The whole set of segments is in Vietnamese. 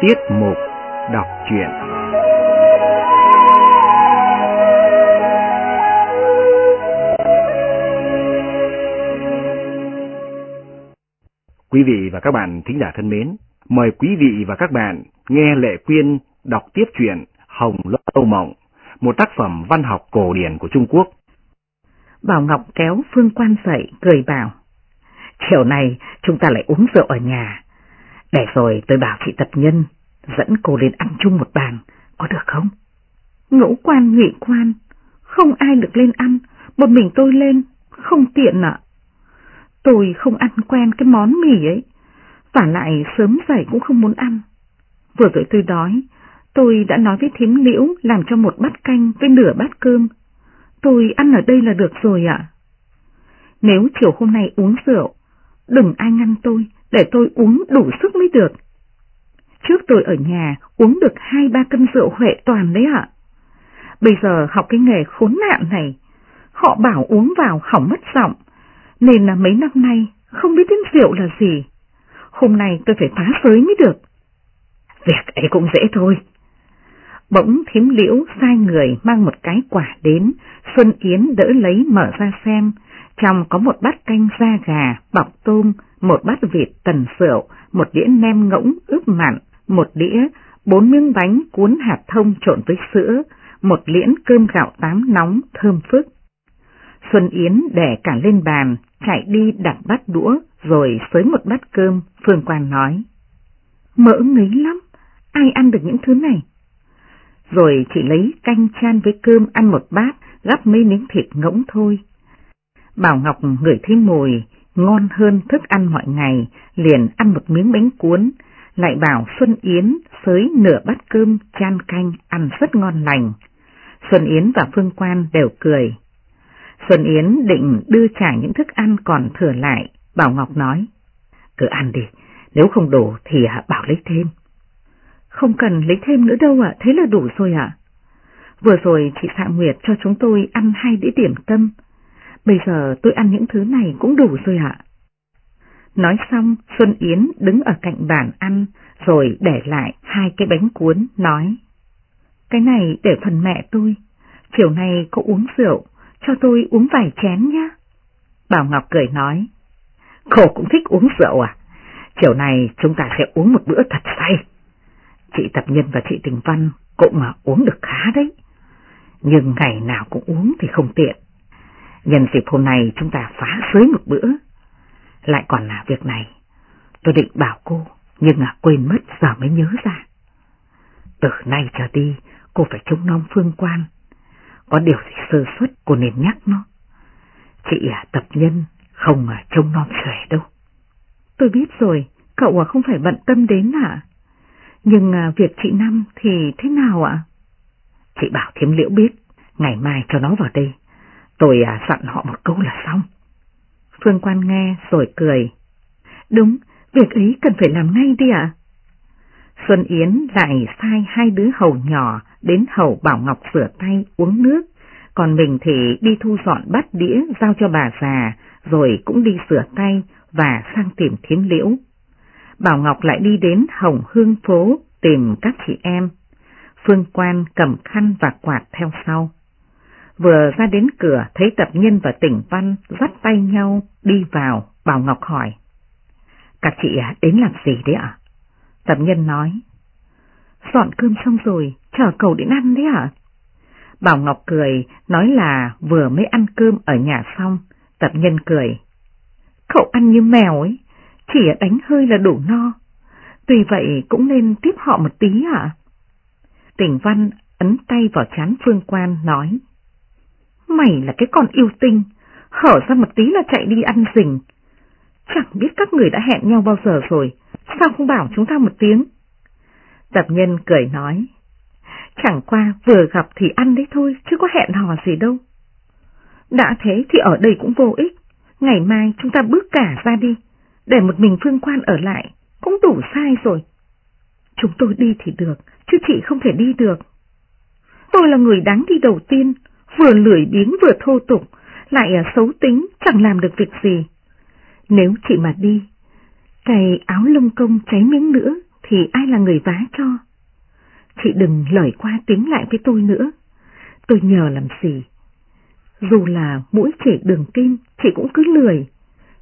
Tiết mục đọc truyện Quý vị và các bạn thính giả thân mến, mời quý vị và các bạn nghe Lệ Quyên đọc tiếp chuyện Hồng Lâu Mộng, một tác phẩm văn học cổ điển của Trung Quốc. Bảo Ngọc kéo Phương Quan dậy, cười bảo, chiều nay chúng ta lại uống rượu ở nhà, để rồi tôi bảo chị tập nhân, dẫn cô lên ăn chung một bàn, có được không? Ngũ quan ngụy quan, không ai được lên ăn, một mình tôi lên, không tiện ạ. Tôi không ăn quen cái món mì ấy, và lại sớm dậy cũng không muốn ăn. Vừa rồi tôi đói, tôi đã nói với thím liễu làm cho một bát canh với nửa bát cơm. Tôi ăn ở đây là được rồi ạ. Nếu chiều hôm nay uống rượu, đừng ai ngăn tôi, để tôi uống đủ sức mới được. Trước tôi ở nhà uống được hai ba cân rượu huệ toàn đấy ạ. Bây giờ học cái nghề khốn nạn này, họ bảo uống vào hỏng mất giọng, nên là mấy năm nay không biết đến rượu là gì. Hôm nay tôi phải phá giới mới được. Việc ấy cũng dễ thôi. Bỗng thím liễu sai người mang một cái quả đến, Xuân Yến đỡ lấy mở ra xem, trong có một bát canh da gà, bọc tôm, một bát vịt tần rượu, một đĩa nem ngỗng ướp mặn, một đĩa, bốn miếng bánh cuốn hạt thông trộn với sữa, một liễn cơm gạo tám nóng thơm phức. Xuân Yến để cả lên bàn, chạy đi đặt bát đũa, rồi xới một bát cơm, Phương Quan nói. Mỡ ngấy lắm, ai ăn được những thứ này? Rồi chỉ lấy canh chan với cơm ăn một bát, gắp mấy miếng thịt ngỗng thôi. Bảo Ngọc ngửi thấy mùi, ngon hơn thức ăn mọi ngày, liền ăn một miếng bánh cuốn, lại bảo Xuân Yến xới nửa bát cơm chan canh ăn rất ngon lành. Xuân Yến và Phương Quan đều cười. Xuân Yến định đưa trả những thức ăn còn thừa lại, Bảo Ngọc nói, cứ ăn đi, nếu không đủ thì à, bảo lấy thêm. Không cần lấy thêm nữa đâu ạ, thế là đủ rồi ạ. Vừa rồi chị Phạm Nguyệt cho chúng tôi ăn hai đĩa điểm tâm, bây giờ tôi ăn những thứ này cũng đủ rồi ạ. Nói xong, Xuân Yến đứng ở cạnh bàn ăn, rồi để lại hai cái bánh cuốn, nói. Cái này để phần mẹ tôi, chiều nay có uống rượu, cho tôi uống vài chén nhá. Bảo Ngọc cười nói, cô cũng thích uống rượu à? Chiều nay chúng ta sẽ uống một bữa thật say. Chị Tập Nhân và chị Tình Văn cũng mà uống được khá đấy. Nhưng ngày nào cũng uống thì không tiện. Nhân dịp hôm nay chúng ta phá sới một bữa. Lại còn là việc này, tôi định bảo cô, nhưng à quên mất giờ mới nhớ ra. Từ nay trở đi, cô phải trông nom phương quan. Có điều gì sơ suất cô nên nhắc nó. Chị à, tập nhân không à, trông nom xuể đâu. Tôi biết rồi, cậu à không phải bận tâm đến à? Nhưng à, việc chị Năm thì thế nào ạ? Chị bảo thiếm liễu biết, ngày mai cho nó vào đây. Tôi à, dặn họ một câu là xong. Phương Quan nghe rồi cười. Đúng, việc ấy cần phải làm ngay đi ạ. Xuân Yến lại sai hai đứa hầu nhỏ đến hầu Bảo Ngọc rửa tay uống nước, còn mình thì đi thu dọn bát đĩa giao cho bà già, rồi cũng đi rửa tay và sang tìm thiếm liễu. Bảo Ngọc lại đi đến Hồng Hương phố tìm các chị em. Phương Quan cầm khăn và quạt theo sau. Vừa ra đến cửa thấy tập nhân và tỉnh văn dắt tay nhau đi vào, Bảo Ngọc hỏi. Các chị đến làm gì đấy ạ? Tập nhân nói. Dọn cơm xong rồi, chờ cậu đến ăn đấy ạ. Bảo Ngọc cười, nói là vừa mới ăn cơm ở nhà xong, tập nhân cười. Cậu ăn như mèo ấy, chỉ đánh hơi là đủ no. Tuy vậy cũng nên tiếp họ một tí ạ. Tỉnh Văn ấn tay vào chán Phương Quan nói. Mày là cái con yêu tinh, hở ra một tí là chạy đi ăn rình. Chẳng biết các người đã hẹn nhau bao giờ rồi, sao không bảo chúng ta một tiếng? Tập nhân cười nói, chẳng qua vừa gặp thì ăn đấy thôi, chứ có hẹn hò gì đâu. Đã thế thì ở đây cũng vô ích, ngày mai chúng ta bước cả ra đi, để một mình Phương Quan ở lại, cũng đủ sai rồi. Chúng tôi đi thì được, chứ chị không thể đi được. Tôi là người đáng đi đầu tiên, vừa lười biếng vừa thô tục, lại à, xấu tính, chẳng làm được việc gì. Nếu chị mà đi, cày áo lông công cháy miếng nữa thì ai là người vá cho? Chị đừng lời qua tiếng lại với tôi nữa, tôi nhờ làm gì. Dù là mũi chỉ đường kim, chị cũng cứ lười,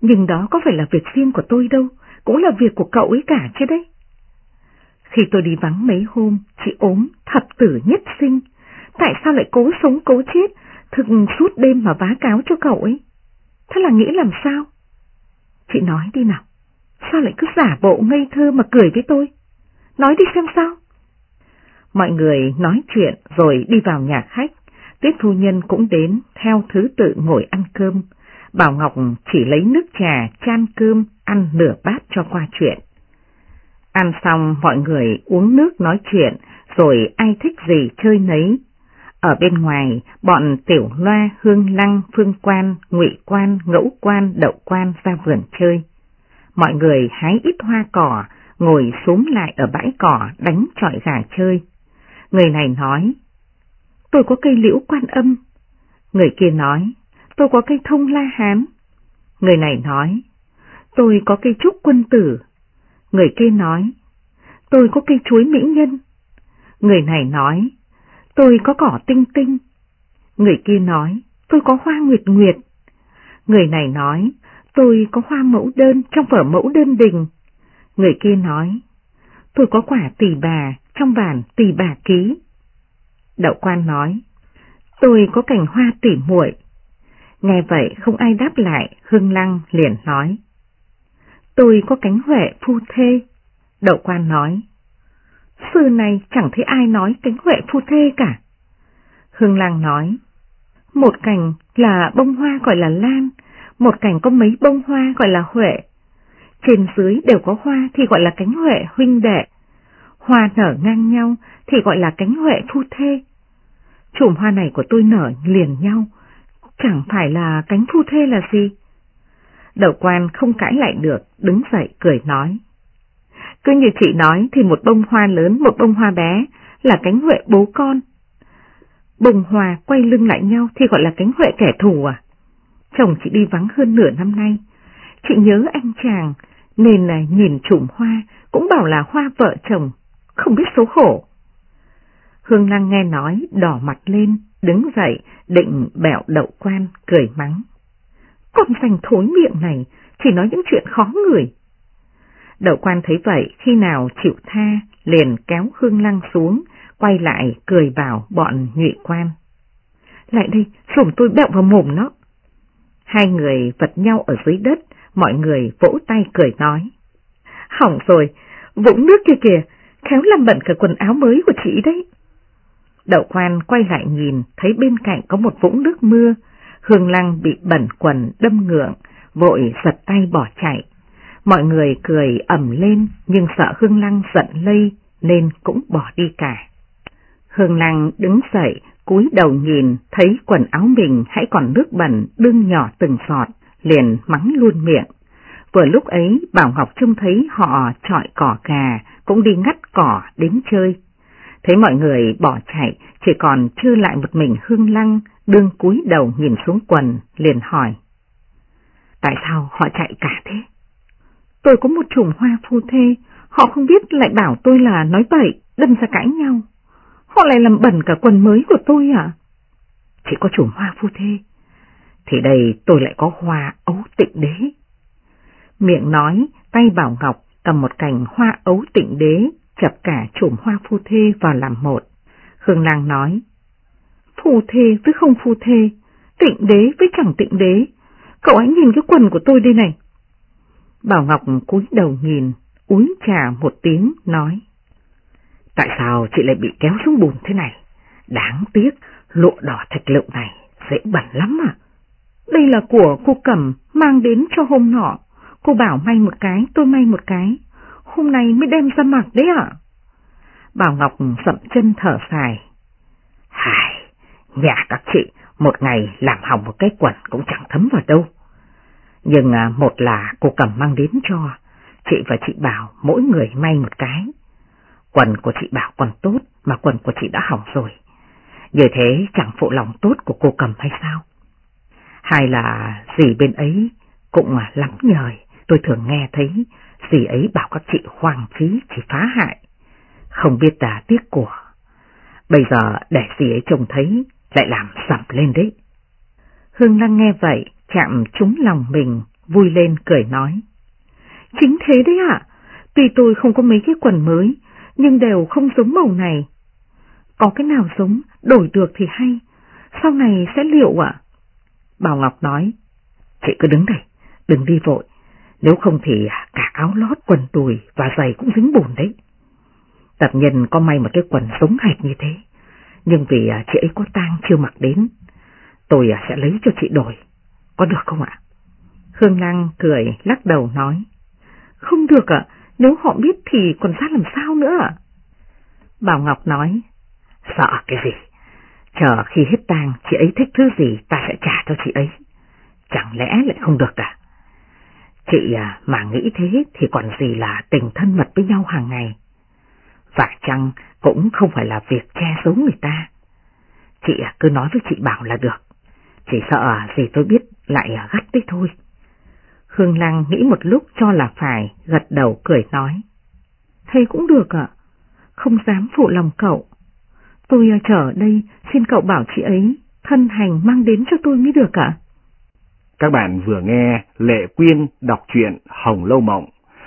nhưng đó có phải là việc riêng của tôi đâu, cũng là việc của cậu ấy cả chứ đấy. Khi tôi đi vắng mấy hôm, chị ốm, thập tử nhất sinh. Tại sao lại cố sống cố chết, thực suốt đêm mà vá cáo cho cậu ấy? Thế là nghĩ làm sao? Chị nói đi nào, sao lại cứ giả bộ ngây thơ mà cười với tôi? Nói đi xem sao? Mọi người nói chuyện rồi đi vào nhà khách, Tuyết thu nhân cũng đến theo thứ tự ngồi ăn cơm. Bảo Ngọc chỉ lấy nước trà chan cơm ăn nửa bát cho qua chuyện. Ăn xong mọi người uống nước nói chuyện, rồi ai thích gì chơi nấy. Ở bên ngoài, bọn tiểu loa, hương lăng, phương quan, ngụy quan, ngẫu quan, đậu quan ra vườn chơi. Mọi người hái ít hoa cỏ, ngồi xuống lại ở bãi cỏ đánh trọi gà chơi. Người này nói, tôi có cây liễu quan âm. Người kia nói, tôi có cây thông la hán. Người này nói, tôi có cây trúc quân tử. Người kia nói, tôi có cây chuối mỹ nhân. Người này nói, tôi có cỏ tinh tinh. Người kia nói, tôi có hoa nguyệt nguyệt. Người này nói, tôi có hoa mẫu đơn trong vở mẫu đơn đình. Người kia nói, tôi có quả tỷ bà trong bản tỷ bà ký. Đậu quan nói, tôi có cành hoa tỉ muội. Nghe vậy không ai đáp lại, Hương Lăng liền nói. Tôi có cánh huệ phu thê. Đậu quan nói. Xưa này chẳng thấy ai nói cánh huệ phu thê cả. Hương Lăng nói. Một cành là bông hoa gọi là lan, một cành có mấy bông hoa gọi là huệ. Trên dưới đều có hoa thì gọi là cánh huệ huynh đệ. Hoa nở ngang nhau thì gọi là cánh huệ phu thê. Chùm hoa này của tôi nở liền nhau, chẳng phải là cánh phu thê là gì? Đầu quan không cãi lại được, đứng dậy cười nói. Cứ như chị nói thì một bông hoa lớn, một bông hoa bé là cánh huệ bố con. Bông hoa quay lưng lại nhau thì gọi là cánh huệ kẻ thù à? Chồng chị đi vắng hơn nửa năm nay. Chị nhớ anh chàng, nên là nhìn chùm hoa cũng bảo là hoa vợ chồng, không biết xấu hổ. Hương Lan nghe nói, đỏ mặt lên, đứng dậy, định bẹo đậu quan, cười mắng. Con dành thối miệng này, chỉ nói những chuyện khó người. Đậu quan thấy vậy, khi nào chịu tha, liền kéo Hương Lăng xuống, quay lại cười bảo bọn nhụy quan. Lại đây, sủng tôi bẹo vào mồm nó. Hai người vật nhau ở dưới đất, mọi người vỗ tay cười nói. Hỏng rồi, vũng nước kia kìa, khéo làm bẩn cả quần áo mới của chị đấy. Đậu quan quay lại nhìn, thấy bên cạnh có một vũng nước mưa, Hương Lăng bị bẩn quần đâm ngượng, vội giật tay bỏ chạy. Mọi người cười ẩm lên nhưng sợ Hương Lăng giận lây nên cũng bỏ đi cả. Hương Lăng đứng dậy, cúi đầu nhìn, thấy quần áo mình hãy còn nước bẩn đương nhỏ từng giọt, liền mắng luôn miệng. Vừa lúc ấy Bảo Ngọc trông thấy họ trọi cỏ gà, cũng đi ngắt cỏ đến chơi. Thấy mọi người bỏ chạy, chỉ còn chưa lại một mình Hương Lăng, đương cúi đầu nhìn xuống quần, liền hỏi. Tại sao họ chạy cả thế? Tôi có một chùm hoa phu thê, họ không biết lại bảo tôi là nói bậy, đâm ra cãi nhau. Họ lại làm bẩn cả quần mới của tôi à? Chỉ có chùm hoa phu thê, thì đây tôi lại có hoa ấu tịnh đế. Miệng nói, tay Bảo Ngọc cầm một cành hoa ấu tịnh đế, chập cả chùm hoa phu thê vào làm một. Hương Lang nói, Phu thê với không phu thê, tịnh đế với chẳng tịnh đế, cậu hãy nhìn cái quần của tôi đây này. Bảo Ngọc cúi đầu nhìn, uống trà một tiếng, nói. Tại sao chị lại bị kéo xuống bùn thế này? Đáng tiếc, lụa đỏ thạch lựu này dễ bẩn lắm à. Đây là của cô Cẩm mang đến cho hôm nọ. Cô bảo may một cái, tôi may một cái. Hôm nay mới đem ra mặc đấy ạ. Bảo Ngọc sậm chân thở dài. Hài, nhà các chị một ngày làm hỏng một cái quần cũng chẳng thấm vào đâu. Nhưng à, một là cô cầm mang đến cho, chị và chị Bảo mỗi người may một cái. Quần của chị Bảo còn tốt mà quần của chị đã hỏng rồi. Như thế chẳng phụ lòng tốt của cô cầm hay sao? Hay là gì bên ấy cũng à, lắm nhời, tôi thường nghe thấy gì ấy bảo các chị hoang phí chỉ phá hại, không biết là tiếc của. Bây giờ để gì ấy trông thấy lại làm sầm lên đấy. Hương Lăng nghe vậy, chạm trúng lòng mình, vui lên cười nói. Chính thế đấy ạ. Tuy tôi không có mấy cái quần mới, nhưng đều không giống màu này. Có cái nào giống, đổi được thì hay. Sau này sẽ liệu ạ? Bảo Ngọc nói, chị cứ đứng đây, đừng đi vội. Nếu không thì cả áo lót, quần đùi và giày cũng dính bùn đấy. Tập nhân có may một cái quần giống hệt như thế, nhưng vì à, chị ấy có tang chưa mặc đến, tôi à, sẽ lấy cho chị đổi, có được không ạ? Hương Lăng cười lắc đầu nói, không được ạ, nếu họ biết thì còn ra làm sao nữa ạ? Bảo Ngọc nói, sợ cái gì? Chờ khi hết tang chị ấy thích thứ gì ta sẽ trả cho chị ấy. Chẳng lẽ lại không được à? Chị à, mà nghĩ thế thì còn gì là tình thân mật với nhau hàng ngày. Và chăng cũng không phải là việc che giấu người ta. Chị à, cứ nói với chị Bảo là được. Chỉ sợ à, gì tôi biết lại gắt đấy thôi. Hương Lăng nghĩ một lúc cho là phải, gật đầu cười nói. Thầy cũng được ạ, không dám phụ lòng cậu. Tôi trở chờ đây xin cậu bảo chị ấy thân hành mang đến cho tôi mới được ạ. Các bạn vừa nghe Lệ Quyên đọc truyện Hồng Lâu Mộng,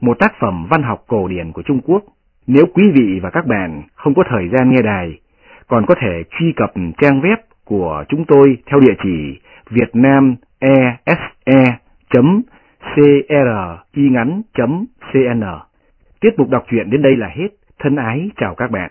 một tác phẩm văn học cổ điển của Trung Quốc. Nếu quý vị và các bạn không có thời gian nghe đài, còn có thể truy cập trang web của chúng tôi theo địa chỉ việt nam vietnamese.cringắn.cn. Tiết mục đọc truyện đến đây là hết. Thân ái chào các bạn.